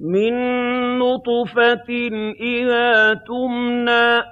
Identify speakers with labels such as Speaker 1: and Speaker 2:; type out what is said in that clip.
Speaker 1: مِن نُّطْفَةٍ إِذَا تُمْنَىٰ